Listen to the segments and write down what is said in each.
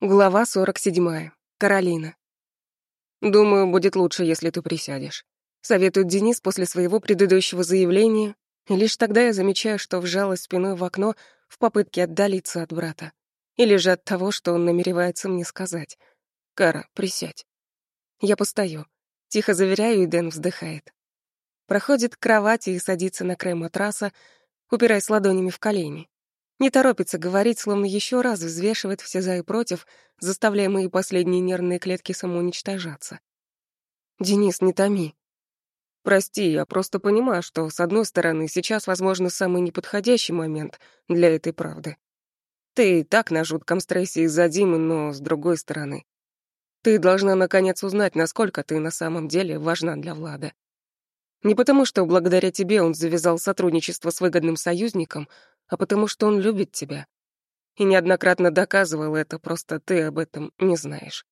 Глава 47. Каролина. «Думаю, будет лучше, если ты присядешь», — советует Денис после своего предыдущего заявления, и лишь тогда я замечаю, что вжалась спиной в окно в попытке отдалиться от брата. Или же от того, что он намеревается мне сказать. «Кара, присядь». Я постою. Тихо заверяю, и Дэн вздыхает. Проходит к кровати и садится на край матраса, упираясь ладонями в колени. Не торопится говорить, словно еще раз взвешивает все за и против, заставляя мои последние нервные клетки самоуничтожаться. «Денис, не томи». «Прости, я просто понимаю, что, с одной стороны, сейчас, возможно, самый неподходящий момент для этой правды. Ты и так на жутком стрессе из-за Димы, но, с другой стороны, ты должна, наконец, узнать, насколько ты на самом деле важна для Влада. Не потому, что благодаря тебе он завязал сотрудничество с выгодным союзником, а потому что он любит тебя. И неоднократно доказывал это, просто ты об этом не знаешь.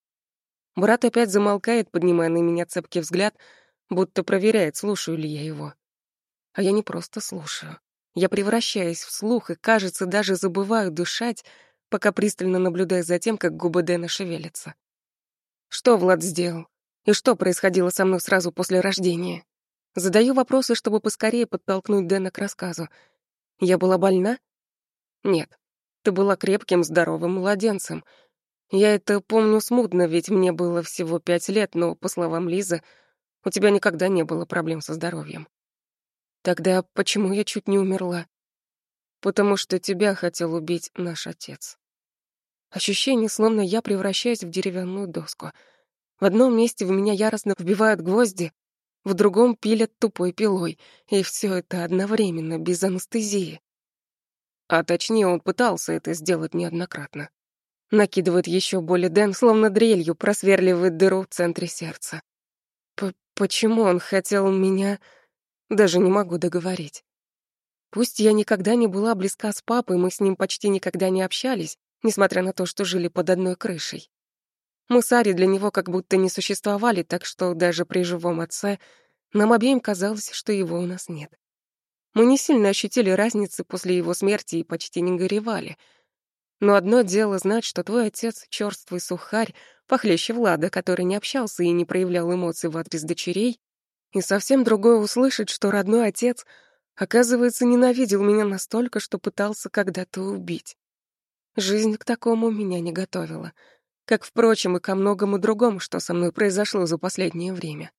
Брат опять замолкает, поднимая на меня цепкий взгляд, будто проверяет, слушаю ли я его. А я не просто слушаю. Я превращаюсь в слух и, кажется, даже забываю дышать, пока пристально наблюдаю за тем, как губы Дэна шевелятся. Что Влад сделал? И что происходило со мной сразу после рождения? Задаю вопросы, чтобы поскорее подтолкнуть Дэна к рассказу, я была больна? Нет. Ты была крепким, здоровым младенцем. Я это помню смутно, ведь мне было всего пять лет, но, по словам Лизы, у тебя никогда не было проблем со здоровьем. Тогда почему я чуть не умерла? Потому что тебя хотел убить наш отец. Ощущение, словно я превращаюсь в деревянную доску. В одном месте в меня яростно вбивают гвозди, в другом пилят тупой пилой, и все это одновременно, без анестезии. А точнее, он пытался это сделать неоднократно. Накидывает еще боли Дэн, словно дрелью просверливает дыру в центре сердца. П Почему он хотел меня... Даже не могу договорить. Пусть я никогда не была близка с папой, мы с ним почти никогда не общались, несмотря на то, что жили под одной крышей. Мы с Ари для него как будто не существовали, так что даже при живом отце нам обеим казалось, что его у нас нет. Мы не сильно ощутили разницы после его смерти и почти не горевали. Но одно дело знать, что твой отец — чёрствый сухарь, похлеще Влада, который не общался и не проявлял эмоций в адрес дочерей, и совсем другое услышать, что родной отец, оказывается, ненавидел меня настолько, что пытался когда-то убить. Жизнь к такому меня не готовила — как, впрочем, и ко многому другому, что со мной произошло за последнее время.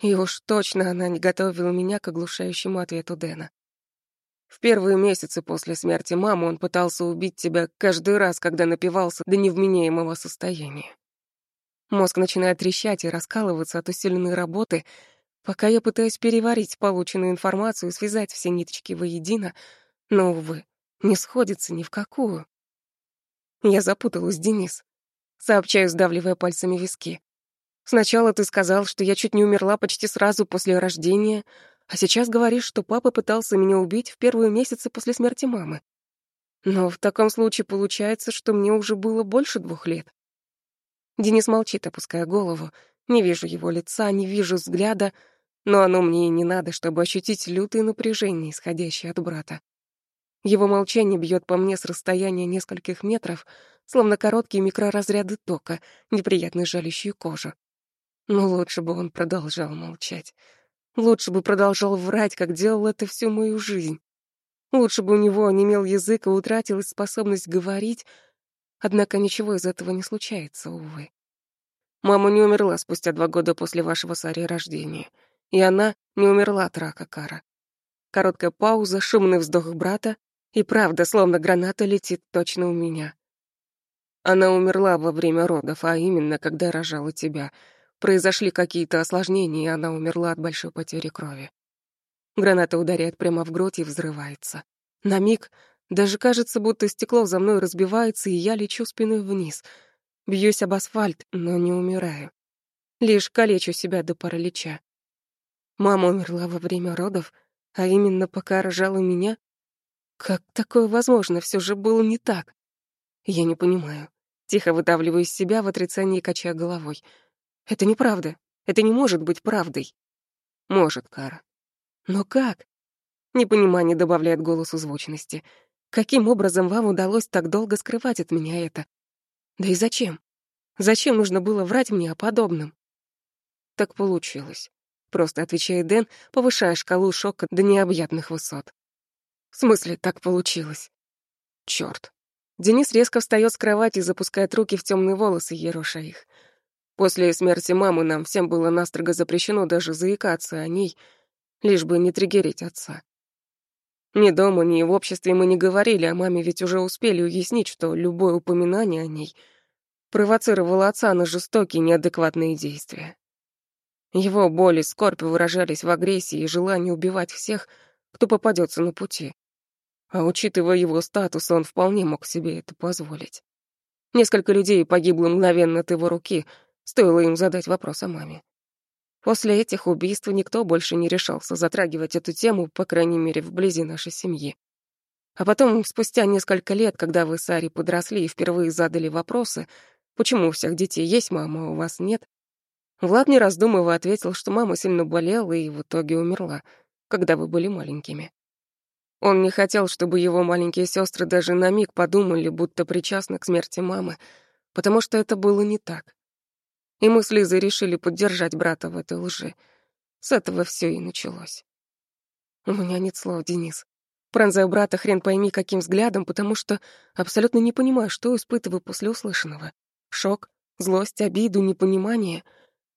И уж точно она не готовила меня к оглушающему ответу Дэна. В первые месяцы после смерти мамы он пытался убить тебя каждый раз, когда напивался до невменяемого состояния. Мозг начинает трещать и раскалываться от усиленной работы, пока я пытаюсь переварить полученную информацию и связать все ниточки воедино, но, увы, не сходится ни в какую. Я запуталась, Денис сообщаю, сдавливая пальцами виски. Сначала ты сказал, что я чуть не умерла почти сразу после рождения, а сейчас говоришь, что папа пытался меня убить в первые месяцы после смерти мамы. Но в таком случае получается, что мне уже было больше двух лет. Денис молчит, опуская голову. Не вижу его лица, не вижу взгляда, но оно мне и не надо, чтобы ощутить лютое напряжение, исходящее от брата. Его молчание бьет по мне с расстояния нескольких метров, словно короткие микроразряды тока, неприятно жалящие кожу. Но лучше бы он продолжал молчать. Лучше бы продолжал врать, как делал это всю мою жизнь. Лучше бы у него онемел язык и утратилась способность говорить, однако ничего из этого не случается, увы. Мама не умерла спустя два года после вашего с рождения, и она не умерла от рака Кара. Короткая пауза, шумный вздох брата, и правда, словно граната летит точно у меня. Она умерла во время родов, а именно, когда рожала тебя. Произошли какие-то осложнения, и она умерла от большой потери крови. Граната ударяет прямо в грудь и взрывается. На миг даже кажется, будто стекло за мной разбивается, и я лечу спиной вниз. Бьюсь об асфальт, но не умираю. Лишь калечу себя до паралича. Мама умерла во время родов, а именно пока рожала меня, как такое возможно? Все же было не так. Я не понимаю. Тихо выдавливаю из себя в отрицании, качая головой. Это неправда. Это не может быть правдой. Может, Кара. Но как? Непонимание добавляет голосу звучности. Каким образом вам удалось так долго скрывать от меня это? Да и зачем? Зачем нужно было врать мне о подобном? Так получилось. Просто отвечает Дэн, повышая шкалу шока до необъятных высот. В смысле, так получилось? Чёрт. Денис резко встаёт с кровати и запускает руки в тёмные волосы, ероша их. После смерти мамы нам всем было настрого запрещено даже заикаться о ней, лишь бы не триггерить отца. Ни дома, ни в обществе мы не говорили о маме, ведь уже успели уяснить, что любое упоминание о ней провоцировало отца на жестокие, неадекватные действия. Его боль и скорбь выражались в агрессии и желании убивать всех, кто попадется на пути. А учитывая его статус, он вполне мог себе это позволить. Несколько людей погибло мгновенно от его руки, стоило им задать вопрос о маме. После этих убийств никто больше не решался затрагивать эту тему, по крайней мере, вблизи нашей семьи. А потом, спустя несколько лет, когда вы с Ари подросли и впервые задали вопросы, почему у всех детей есть мама, а у вас нет, Влад, не раздумывая, ответил, что мама сильно болела и в итоге умерла, когда вы были маленькими. Он не хотел, чтобы его маленькие сестры даже на миг подумали, будто причастны к смерти мамы, потому что это было не так. И мы с Лизой решили поддержать брата в этой лжи. С этого все и началось. У меня нет слов, Денис. Пронзаю брата хрен пойми каким взглядом, потому что абсолютно не понимаю, что испытываю после услышанного. Шок, злость, обиду, непонимание.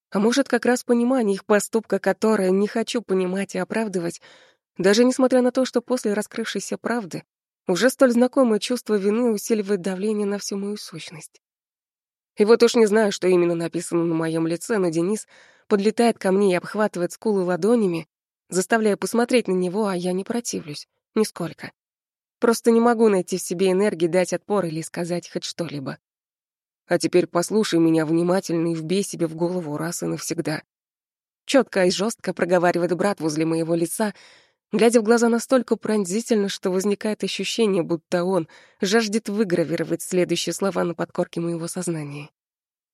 А может, как раз понимание их поступка, которое не хочу понимать и оправдывать, даже несмотря на то, что после раскрывшейся правды уже столь знакомое чувство вины усиливает давление на всю мою сущность. И вот уж не знаю, что именно написано на моем лице, но Денис подлетает ко мне и обхватывает скулы ладонями, заставляя посмотреть на него, а я не противлюсь. Нисколько. Просто не могу найти в себе энергии дать отпор или сказать хоть что-либо. А теперь послушай меня внимательно и вбей себе в голову раз и навсегда. Четко и жестко проговаривает брат возле моего лица, глядя в глаза настолько пронзительно, что возникает ощущение, будто он жаждет выгравировать следующие слова на подкорке моего сознания.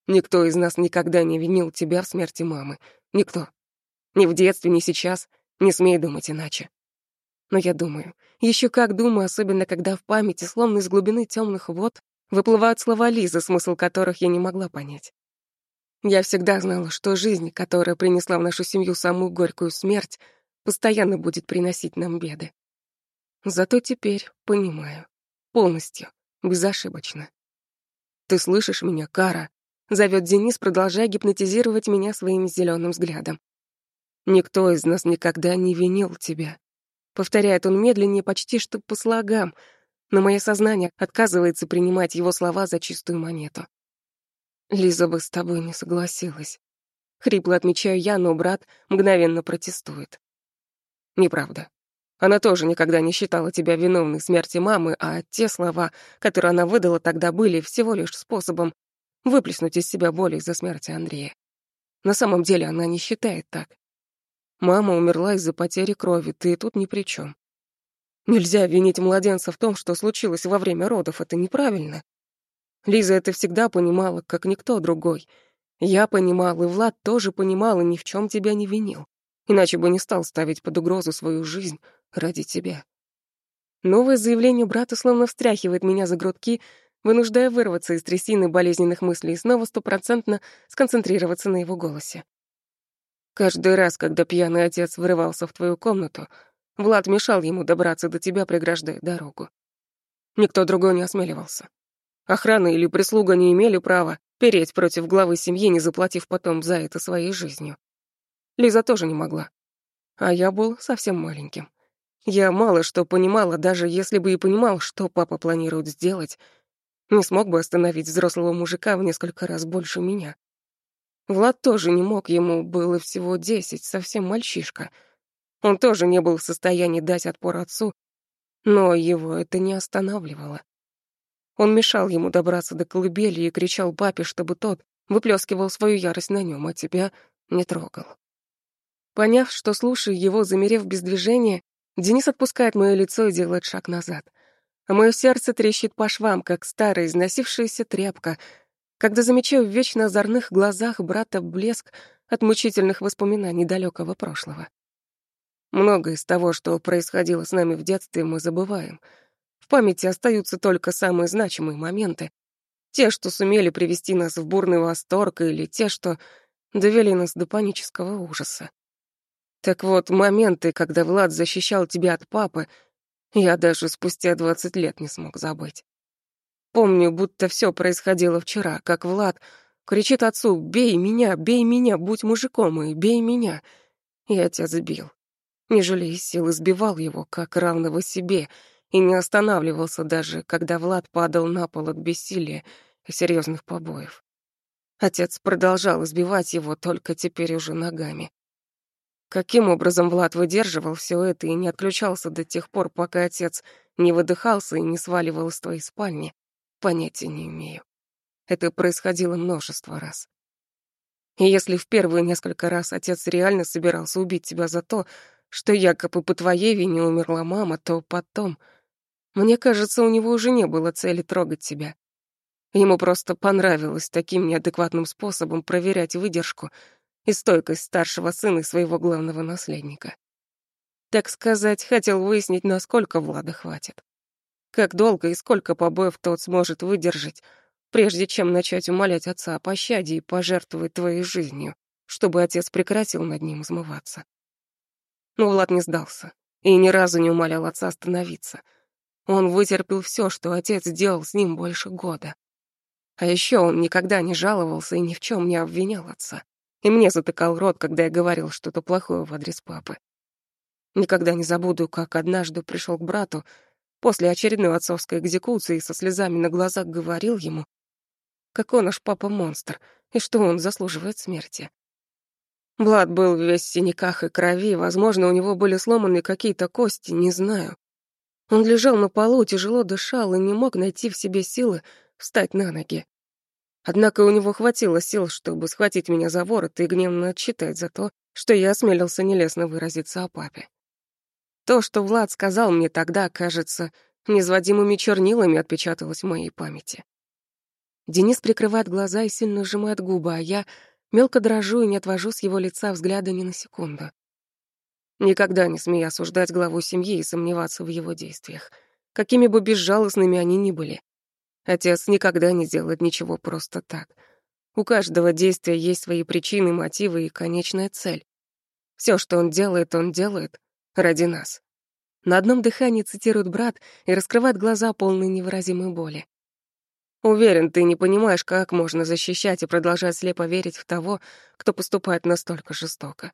«Никто из нас никогда не винил тебя в смерти мамы. Никто. Ни в детстве, ни сейчас. Не смей думать иначе. Но я думаю, еще как думаю, особенно когда в памяти, словно из глубины темных вод, выплывают слова Лизы, смысл которых я не могла понять. Я всегда знала, что жизнь, которая принесла в нашу семью самую горькую смерть, постоянно будет приносить нам беды. Зато теперь понимаю. Полностью, безошибочно. «Ты слышишь меня, Кара?» — зовет Денис, продолжая гипнотизировать меня своим зеленым взглядом. «Никто из нас никогда не винил тебя». Повторяет он медленнее, почти что по слогам, но мое сознание отказывается принимать его слова за чистую монету. Лиза бы с тобой не согласилась. Хрипло отмечаю я, но брат мгновенно протестует. Неправда. Она тоже никогда не считала тебя виновной в смерти мамы, а те слова, которые она выдала тогда, были всего лишь способом выплеснуть из себя боль из-за смерти Андрея. На самом деле она не считает так. Мама умерла из-за потери крови, ты тут ни при чем. Нельзя винить младенца в том, что случилось во время родов, это неправильно. Лиза это всегда понимала, как никто другой. Я понимал, и Влад тоже понимал, и ни в чем тебя не винил иначе бы не стал ставить под угрозу свою жизнь ради тебя. Новое заявление брата словно встряхивает меня за грудки, вынуждая вырваться из трясины болезненных мыслей и снова стопроцентно сконцентрироваться на его голосе. Каждый раз, когда пьяный отец врывался в твою комнату, Влад мешал ему добраться до тебя, преграждая дорогу. Никто другой не осмеливался. Охрана или прислуга не имели права переть против главы семьи, не заплатив потом за это своей жизнью. Лиза тоже не могла. А я был совсем маленьким. Я мало что понимала, даже если бы и понимал, что папа планирует сделать, не смог бы остановить взрослого мужика в несколько раз больше меня. Влад тоже не мог, ему было всего десять, совсем мальчишка. Он тоже не был в состоянии дать отпор отцу, но его это не останавливало. Он мешал ему добраться до колыбели и кричал папе, чтобы тот выплескивал свою ярость на нем, а тебя не трогал. Поняв, что слушаю его, замерев без движения, Денис отпускает мое лицо и делает шаг назад. А мое сердце трещит по швам, как старая износившаяся тряпка, когда замечаю в вечно озорных глазах брата блеск от мучительных воспоминаний далекого прошлого. Многое из того, что происходило с нами в детстве, мы забываем. В памяти остаются только самые значимые моменты. Те, что сумели привести нас в бурный восторг, или те, что довели нас до панического ужаса. Так вот, моменты, когда Влад защищал тебя от папы, я даже спустя двадцать лет не смог забыть. Помню, будто все происходило вчера, как Влад кричит отцу «Бей меня, бей меня, будь мужиком и бей меня!» И отец бил. Не жалея сил, избивал его, как равного себе, и не останавливался даже, когда Влад падал на пол от бессилия и серьезных побоев. Отец продолжал избивать его, только теперь уже ногами. Каким образом Влад выдерживал все это и не отключался до тех пор, пока отец не выдыхался и не сваливал из твоей спальни, понятия не имею. Это происходило множество раз. И если в первые несколько раз отец реально собирался убить тебя за то, что якобы по твоей вине умерла мама, то потом... Мне кажется, у него уже не было цели трогать тебя. Ему просто понравилось таким неадекватным способом проверять выдержку и стойкость старшего сына своего главного наследника. Так сказать, хотел выяснить, насколько Влада хватит. Как долго и сколько побоев тот сможет выдержать, прежде чем начать умолять отца о пощаде и пожертвовать твоей жизнью, чтобы отец прекратил над ним измываться. Но Влад не сдался и ни разу не умолял отца остановиться. Он вытерпел все, что отец делал с ним больше года. А еще он никогда не жаловался и ни в чем не обвинял отца и мне затыкал рот, когда я говорил что-то плохое в адрес папы. Никогда не забуду, как однажды пришел к брату после очередной отцовской экзекуции со слезами на глазах говорил ему, какой наш папа монстр и что он заслуживает смерти. Влад был весь в синяках и крови, возможно, у него были сломаны какие-то кости, не знаю. Он лежал на полу, тяжело дышал и не мог найти в себе силы встать на ноги. Однако у него хватило сил, чтобы схватить меня за ворот и гневно отчитать за то, что я осмелился нелестно выразиться о папе. То, что Влад сказал мне тогда, кажется, незводимыми чернилами отпечаталось в моей памяти. Денис прикрывает глаза и сильно сжимает губы, а я мелко дрожу и не отвожу с его лица взгляда ни на секунду. Никогда не смею осуждать главу семьи и сомневаться в его действиях, какими бы безжалостными они ни были. Отец никогда не делает ничего просто так. У каждого действия есть свои причины, мотивы и конечная цель. Все, что он делает, он делает ради нас. На одном дыхании цитирует брат и раскрывает глаза, полные невыразимой боли. Уверен, ты не понимаешь, как можно защищать и продолжать слепо верить в того, кто поступает настолько жестоко.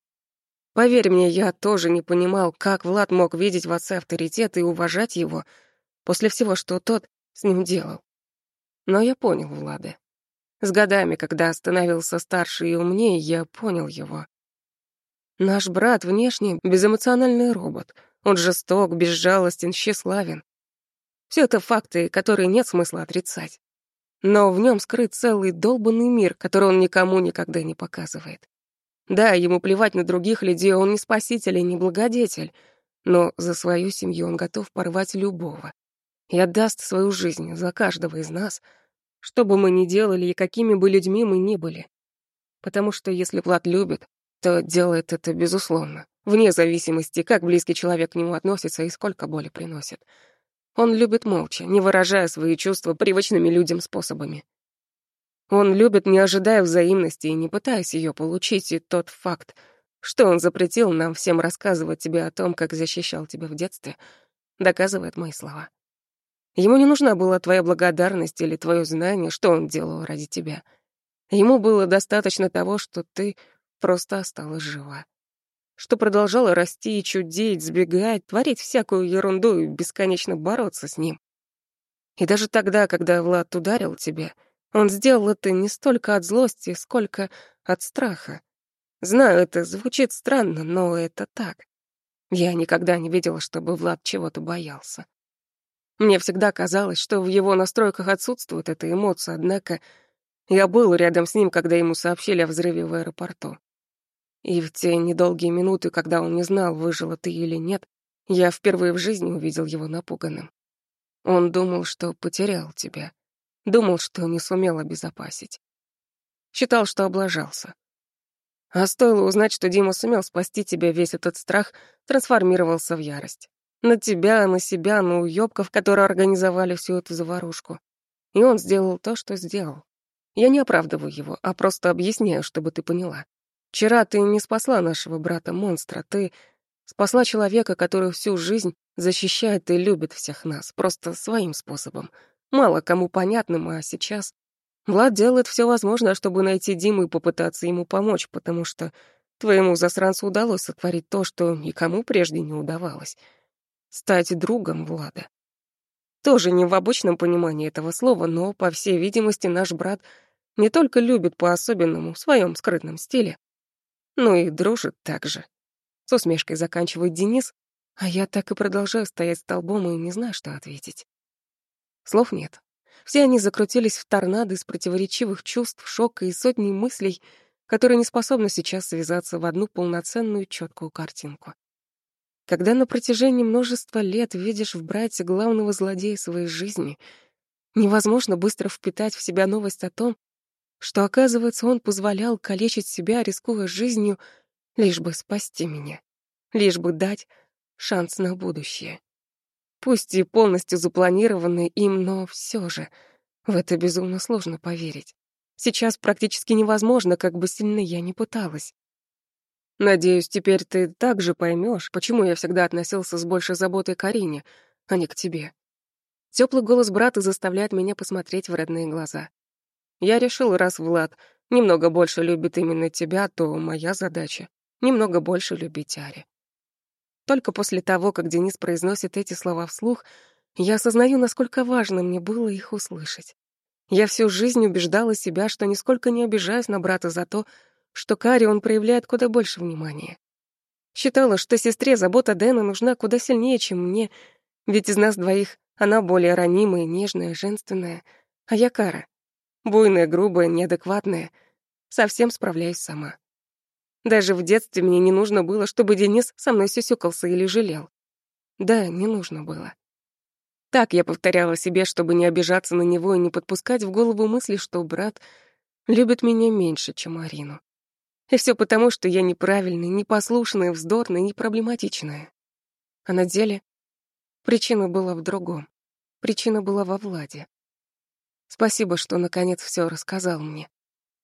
Поверь мне, я тоже не понимал, как Влад мог видеть в отце авторитет и уважать его после всего, что тот с ним делал. Но я понял Влада. С годами, когда становился старше и умнее, я понял его. Наш брат внешне безэмоциональный робот. Он жесток, безжалостен, тщеславен. Все это факты, которые нет смысла отрицать. Но в нем скрыт целый долбанный мир, который он никому никогда не показывает. Да, ему плевать на других людей, он не спаситель и не благодетель, но за свою семью он готов порвать любого и отдаст свою жизнь за каждого из нас, что бы мы ни делали и какими бы людьми мы ни были. Потому что если Влад любит, то делает это безусловно, вне зависимости, как близкий человек к нему относится и сколько боли приносит. Он любит молча, не выражая свои чувства привычными людям способами. Он любит, не ожидая взаимности и не пытаясь ее получить, и тот факт, что он запретил нам всем рассказывать тебе о том, как защищал тебя в детстве, доказывает мои слова. Ему не нужна была твоя благодарность или твое знание, что он делал ради тебя. Ему было достаточно того, что ты просто осталась жива. Что продолжала расти и чудить, сбегать, творить всякую ерунду и бесконечно бороться с ним. И даже тогда, когда Влад ударил тебя, он сделал это не столько от злости, сколько от страха. Знаю, это звучит странно, но это так. Я никогда не видела, чтобы Влад чего-то боялся. Мне всегда казалось, что в его настройках отсутствует эта эмоция, однако я был рядом с ним, когда ему сообщили о взрыве в аэропорту. И в те недолгие минуты, когда он не знал, выжила ты или нет, я впервые в жизни увидел его напуганным. Он думал, что потерял тебя. Думал, что не сумел обезопасить. Считал, что облажался. А стоило узнать, что Дима сумел спасти тебя, весь этот страх трансформировался в ярость. На тебя, на себя, на уёбков, которые организовали всю эту заварушку. И он сделал то, что сделал. Я не оправдываю его, а просто объясняю, чтобы ты поняла. Вчера ты не спасла нашего брата-монстра, ты спасла человека, который всю жизнь защищает и любит всех нас, просто своим способом. Мало кому понятным, а сейчас Влад делает все возможное, чтобы найти Диму и попытаться ему помочь, потому что твоему засранцу удалось сотворить то, что никому прежде не удавалось. Стать другом Влада. Тоже не в обычном понимании этого слова, но, по всей видимости, наш брат не только любит по-особенному, в своем скрытном стиле, но и дружит так же. С усмешкой заканчивает Денис, а я так и продолжаю стоять столбом и не знаю, что ответить. Слов нет. Все они закрутились в торнадо из противоречивых чувств, шока и сотни мыслей, которые не способны сейчас связаться в одну полноценную четкую картинку. Когда на протяжении множества лет видишь в брате главного злодея своей жизни, невозможно быстро впитать в себя новость о том, что, оказывается, он позволял калечить себя, рискуя жизнью, лишь бы спасти меня, лишь бы дать шанс на будущее. Пусть и полностью запланированный им, но все же в это безумно сложно поверить. Сейчас практически невозможно, как бы сильно я не пыталась. Надеюсь, теперь ты также поймешь, почему я всегда относился с большей заботой к Арине, а не к тебе. Теплый голос брата заставляет меня посмотреть в родные глаза. Я решил, раз Влад немного больше любит именно тебя, то моя задача — немного больше любить Ари. Только после того, как Денис произносит эти слова вслух, я осознаю, насколько важно мне было их услышать. Я всю жизнь убеждала себя, что нисколько не обижаюсь на брата за то, что Кари он проявляет куда больше внимания. Считала, что сестре забота Дэна нужна куда сильнее, чем мне, ведь из нас двоих она более ранимая, нежная, женственная, а я Кара. Буйная, грубая, неадекватная. Совсем справляюсь сама. Даже в детстве мне не нужно было, чтобы Денис со мной сюсюкался или жалел. Да, не нужно было. Так я повторяла себе, чтобы не обижаться на него и не подпускать в голову мысли, что брат любит меня меньше, чем Арину. И все потому, что я неправильная, непослушная, вздорная, непроблематичная. А на деле причина была в другом. Причина была во Владе. Спасибо, что наконец все рассказал мне.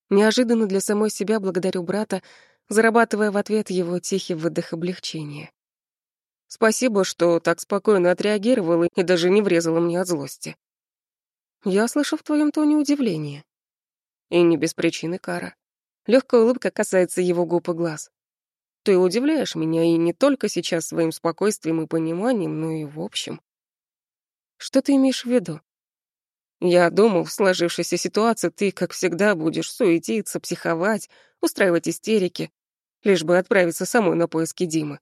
Неожиданно для самой себя благодарю брата зарабатывая в ответ его тихий выдох облегчения. «Спасибо, что так спокойно отреагировала и даже не врезала мне от злости». «Я слышу в твоем тоне удивление». И не без причины, Кара. Легкая улыбка касается его губ и глаз. Ты удивляешь меня и не только сейчас своим спокойствием и пониманием, но и в общем. Что ты имеешь в виду? Я думал, в сложившейся ситуации ты, как всегда, будешь суетиться, психовать, устраивать истерики, лишь бы отправиться самой на поиски Димы.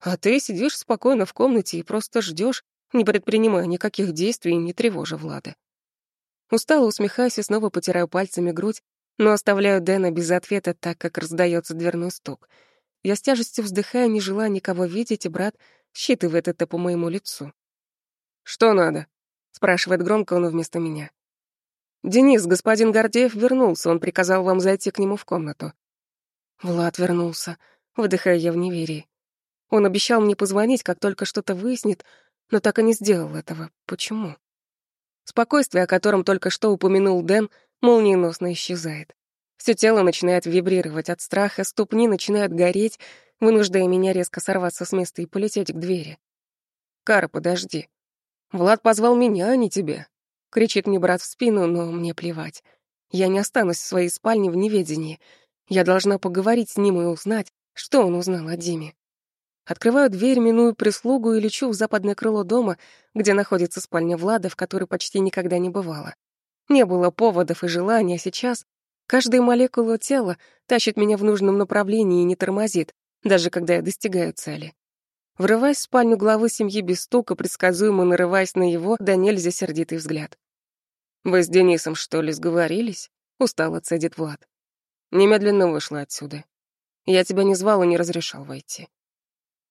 А ты сидишь спокойно в комнате и просто ждешь, не предпринимая никаких действий и не тревожа Влада. Устало усмехаясь снова потираю пальцами грудь, но оставляю Дэна без ответа, так как раздается дверной стук. Я с тяжестью вздыхаю, не желая никого видеть, и брат считывает это по моему лицу. «Что надо?» — спрашивает громко он вместо меня. «Денис, господин Гордеев вернулся, он приказал вам зайти к нему в комнату». Влад вернулся, выдыхая я в неверии. Он обещал мне позвонить, как только что-то выяснит, но так и не сделал этого. Почему? Спокойствие, о котором только что упомянул Дэн, молниеносно исчезает. Все тело начинает вибрировать от страха, ступни начинают гореть, вынуждая меня резко сорваться с места и полететь к двери. «Кара, подожди. Влад позвал меня, а не тебя. Кричит мне брат в спину, но мне плевать. Я не останусь в своей спальне в неведении. Я должна поговорить с ним и узнать, что он узнал о Диме. Открываю дверь, миную прислугу и лечу в западное крыло дома, где находится спальня Влада, в которой почти никогда не бывало. Не было поводов и желания, а сейчас каждая молекула тела тащит меня в нужном направлении и не тормозит, даже когда я достигаю цели. Врываясь в спальню главы семьи без стука, предсказуемо нарываясь на его, да нельзя сердитый взгляд. «Вы с Денисом, что ли, сговорились?» — устало цедит Влад. Немедленно вышла отсюда. Я тебя не звал и не разрешал войти.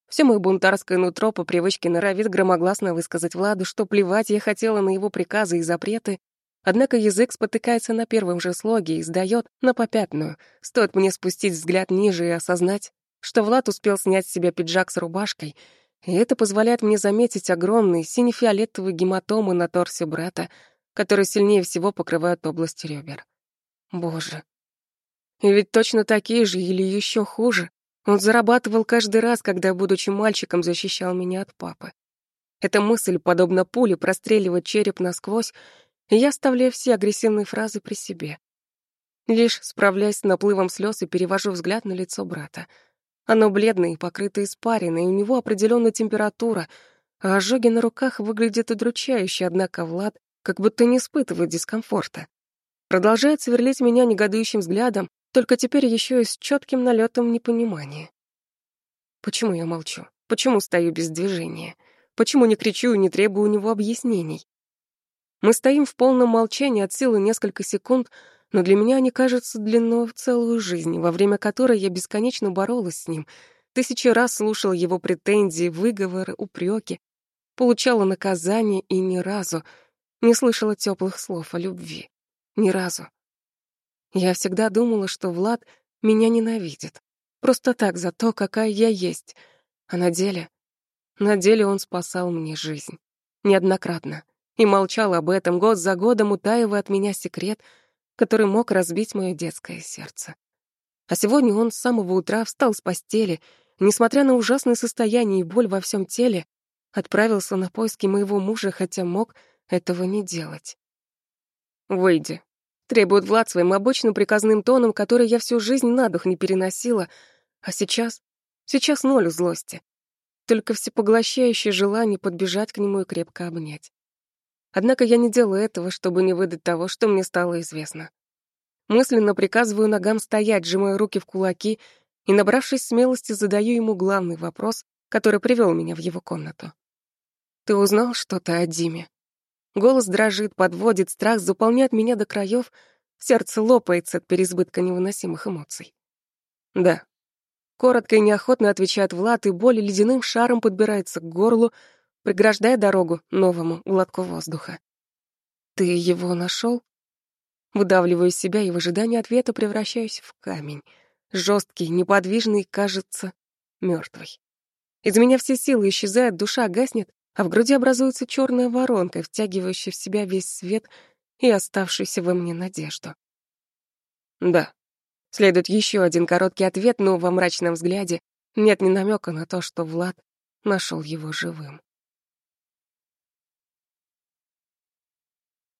Все мое бунтарское нутро по привычке норовит громогласно высказать Владу, что плевать я хотела на его приказы и запреты, однако язык спотыкается на первом же слоге и сдаёт на попятную. Стоит мне спустить взгляд ниже и осознать, что Влад успел снять с себя пиджак с рубашкой, и это позволяет мне заметить огромные сине-фиолетовые гематомы на торсе брата, которые сильнее всего покрывают область ребер. Боже. И ведь точно такие же или еще хуже он зарабатывал каждый раз, когда, будучи мальчиком, защищал меня от папы. Эта мысль, подобно пуле, простреливает череп насквозь, я оставляю все агрессивные фразы при себе. Лишь справляясь с наплывом слез и перевожу взгляд на лицо брата. Оно бледное и покрыто испариной, у него определенная температура, а ожоги на руках выглядят удручающе, однако Влад как будто не испытывает дискомфорта. Продолжает сверлить меня негодующим взглядом, только теперь еще и с четким налетом непонимания. Почему я молчу? Почему стою без движения? Почему не кричу и не требую у него объяснений? Мы стоим в полном молчании от силы несколько секунд, но для меня они кажутся длиной в целую жизнь, во время которой я бесконечно боролась с ним, тысячи раз слушала его претензии, выговоры, упреки, получала наказание и ни разу не слышала теплых слов о любви. Ни разу. Я всегда думала, что Влад меня ненавидит. Просто так, за то, какая я есть. А на деле... На деле он спасал мне жизнь. Неоднократно. И молчал об этом год за годом, утаивая от меня секрет, который мог разбить мое детское сердце. А сегодня он с самого утра встал с постели, несмотря на ужасное состояние и боль во всем теле, отправился на поиски моего мужа, хотя мог этого не делать. «Выйди», Требует Влад своим обычным приказным тоном, который я всю жизнь на дух не переносила. А сейчас? Сейчас ноль злости. Только всепоглощающее желание подбежать к нему и крепко обнять. Однако я не делаю этого, чтобы не выдать того, что мне стало известно. Мысленно приказываю ногам стоять, сжимая руки в кулаки, и, набравшись смелости, задаю ему главный вопрос, который привел меня в его комнату. «Ты узнал что-то о Диме?» Голос дрожит, подводит, страх заполняет меня до краев, сердце лопается от переизбытка невыносимых эмоций. Да. Коротко и неохотно отвечает Влад, и боль ледяным шаром подбирается к горлу, преграждая дорогу новому глотку воздуха. «Ты его нашел? Выдавливаю себя и в ожидании ответа превращаюсь в камень. Жесткий, неподвижный, кажется, мертвый. Из меня все силы исчезают, душа гаснет, а в груди образуется черная воронка, втягивающая в себя весь свет и оставшуюся во мне надежду. Да. Следует еще один короткий ответ, но во мрачном взгляде нет ни намека на то, что Влад нашел его живым.